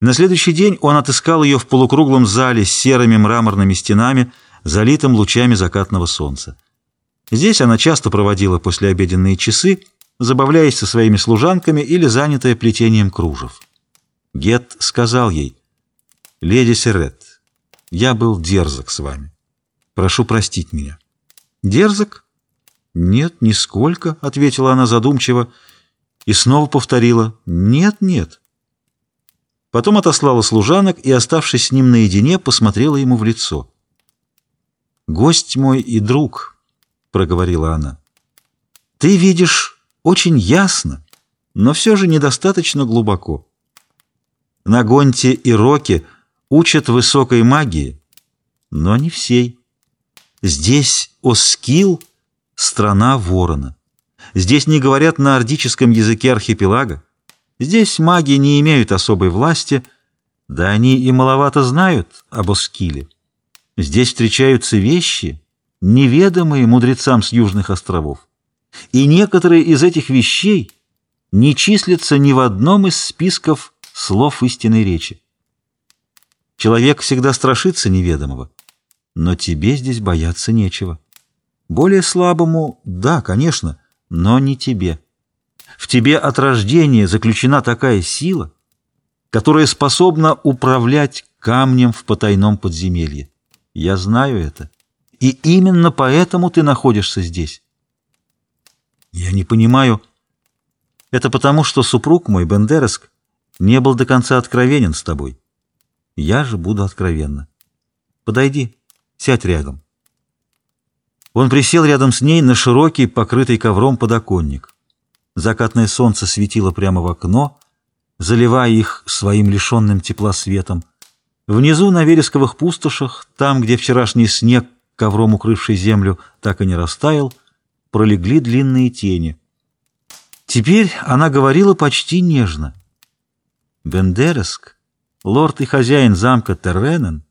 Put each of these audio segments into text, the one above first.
На следующий день он отыскал ее в полукруглом зале с серыми мраморными стенами, залитым лучами закатного солнца. Здесь она часто проводила послеобеденные часы, забавляясь со своими служанками или занятая плетением кружев. Гет сказал ей, «Леди Серет, я был дерзок с вами. Прошу простить меня». «Дерзок?» «Нет, нисколько», — ответила она задумчиво и снова повторила, «Нет, нет». Потом отослала служанок и, оставшись с ним наедине, посмотрела ему в лицо. «Гость мой и друг», — проговорила она, — «ты видишь очень ясно, но все же недостаточно глубоко. На Гонте и Роке учат высокой магии, но не всей. Здесь Оскил — страна ворона. Здесь не говорят на ордическом языке архипелага. Здесь маги не имеют особой власти, да они и маловато знают об Оскиле. Здесь встречаются вещи, неведомые мудрецам с южных островов. И некоторые из этих вещей не числятся ни в одном из списков слов истинной речи. Человек всегда страшится неведомого, но тебе здесь бояться нечего. Более слабому — да, конечно, но не тебе. В тебе от рождения заключена такая сила, которая способна управлять камнем в потайном подземелье. Я знаю это. И именно поэтому ты находишься здесь. Я не понимаю. Это потому, что супруг мой, Бендереск, не был до конца откровенен с тобой. Я же буду откровенна. Подойди, сядь рядом. Он присел рядом с ней на широкий, покрытый ковром подоконник. Закатное солнце светило прямо в окно, заливая их своим лишенным тепла светом. Внизу, на вересковых пустошах, там, где вчерашний снег, ковром укрывший землю, так и не растаял, пролегли длинные тени. Теперь она говорила почти нежно. Бендереск, лорд и хозяин замка Терренен,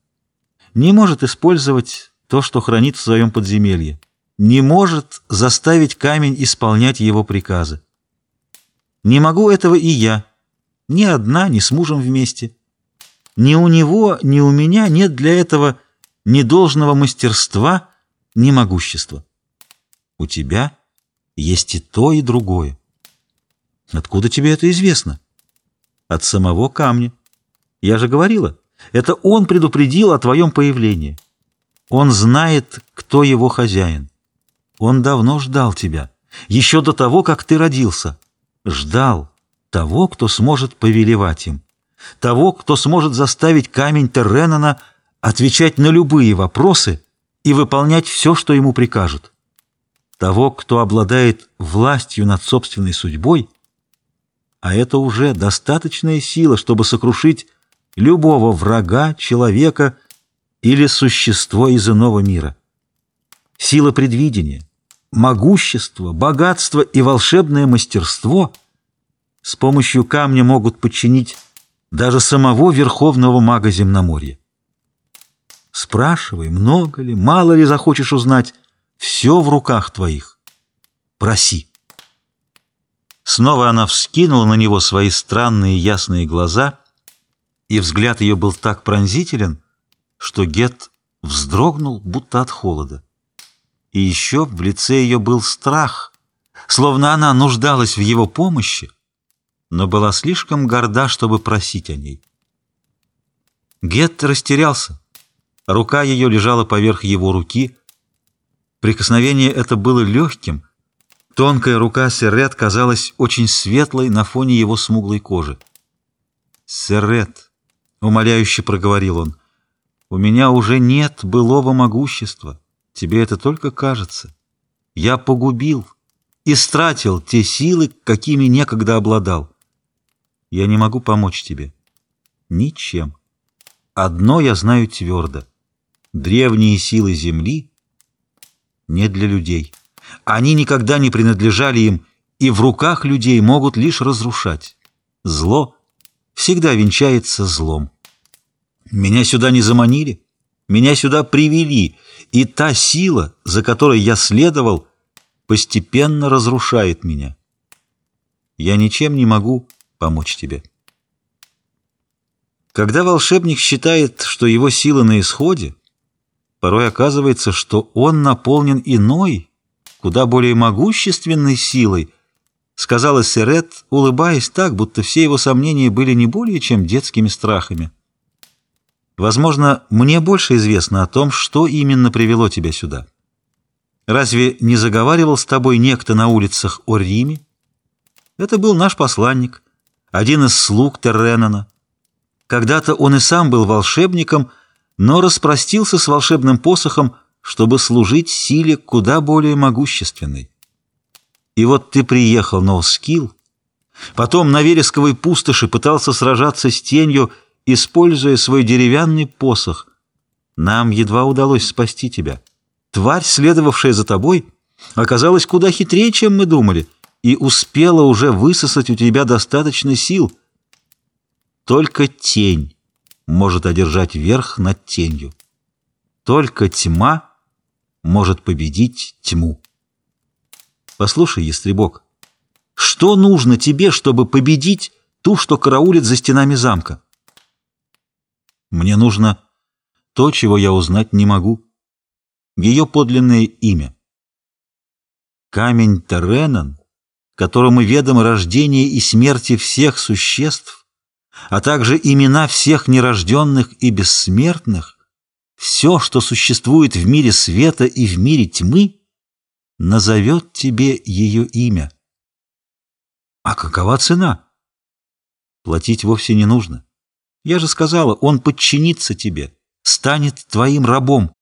не может использовать то, что хранит в своем подземелье, не может заставить камень исполнять его приказы. Не могу этого и я. Ни одна, ни с мужем вместе. Ни у него, ни у меня нет для этого ни должного мастерства, ни могущества. У тебя есть и то, и другое. Откуда тебе это известно? От самого камня. Я же говорила, это он предупредил о твоем появлении. Он знает, кто его хозяин. Он давно ждал тебя, еще до того, как ты родился ждал того, кто сможет повелевать им, того, кто сможет заставить камень Терренана отвечать на любые вопросы и выполнять все, что ему прикажут, того, кто обладает властью над собственной судьбой, а это уже достаточная сила, чтобы сокрушить любого врага, человека или существо из иного мира. Сила предвидения, могущество, богатство и волшебное мастерство с помощью камня могут подчинить даже самого верховного мага земноморья. Спрашивай, много ли, мало ли захочешь узнать, все в руках твоих. Проси. Снова она вскинула на него свои странные ясные глаза, и взгляд ее был так пронзителен, что Гет вздрогнул, будто от холода. И еще в лице ее был страх, словно она нуждалась в его помощи, но была слишком горда, чтобы просить о ней. Гетт растерялся. Рука ее лежала поверх его руки. Прикосновение это было легким. Тонкая рука Серрет казалась очень светлой на фоне его смуглой кожи. «Серрет», — умоляюще проговорил он, — «у меня уже нет былого могущества». Тебе это только кажется. Я погубил, истратил те силы, какими некогда обладал. Я не могу помочь тебе. Ничем. Одно я знаю твердо. Древние силы Земли не для людей. Они никогда не принадлежали им, и в руках людей могут лишь разрушать. Зло всегда венчается злом. Меня сюда не заманили, меня сюда привели, и та сила, за которой я следовал, постепенно разрушает меня. Я ничем не могу помочь тебе. Когда волшебник считает, что его сила на исходе, порой оказывается, что он наполнен иной, куда более могущественной силой, сказала Серет, улыбаясь так, будто все его сомнения были не более чем детскими страхами. Возможно, мне больше известно о том, что именно привело тебя сюда. Разве не заговаривал с тобой некто на улицах о Риме? Это был наш посланник, один из слуг Терренана. Когда-то он и сам был волшебником, но распростился с волшебным посохом, чтобы служить силе куда более могущественной. И вот ты приехал на Оскил, потом на вересковой пустоши пытался сражаться с тенью, используя свой деревянный посох. Нам едва удалось спасти тебя. Тварь, следовавшая за тобой, оказалась куда хитрее, чем мы думали, и успела уже высосать у тебя достаточно сил. Только тень может одержать верх над тенью. Только тьма может победить тьму. Послушай, Ястребок, что нужно тебе, чтобы победить ту, что караулит за стенами замка? Мне нужно то, чего я узнать не могу. Ее подлинное имя. Камень Теренан, которому ведомо рождение и смерти всех существ, а также имена всех нерожденных и бессмертных, все, что существует в мире света и в мире тьмы, назовет тебе ее имя. А какова цена? Платить вовсе не нужно. Я же сказала, он подчинится тебе, станет твоим рабом.